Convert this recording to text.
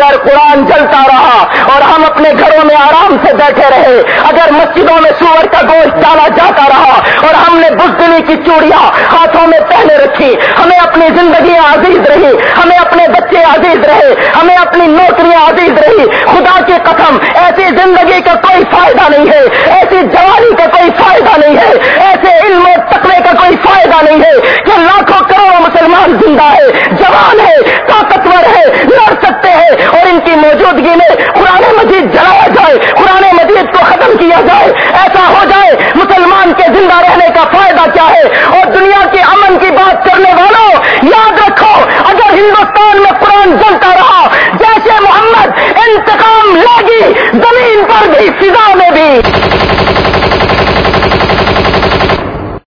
قرآن جلتا رہا اور ہم اپنے گھروں میں آرام سے بیٹھے رہے۔ اگر مسجدوں میں سور کا گوشت ڈالا جاتا رہا اور ہم نے بزدلی کی چوڑیاں ہاتھوں میں پہنے رکھی، ہمیں اپنی زندگی عزیز رہی، ہمیں اپنے بچے عزیز رہے، ہمیں اپنی نوکریاں عزیز رہی۔ خدا کی قسم، ایسی زندگی کا کوئی فائدہ نہیں ہے، ایسی جوانی کا کوئی فائدہ نہیں ہے، ایسے علم و تقوی کا کوئی فائدہ نہیں ہے کہ لاکھوں کروڑوں مسلمان زندہ ہے جوان ہے موجودگی میں قرآن مجید جلایا جائے، قرآن مجید کو ختم کیا جائے، ایسا ہو جائے مسلمان کے زندہ رہنے کا فائدہ کیا ہے اور دنیا کے امن کی بات کرنے والوں، یاد رکھو، اگر ہندوستان میں قرآن جلتا رہا، جیسے محمد انتقام لے زمین پر بھی، فضا میں بھی۔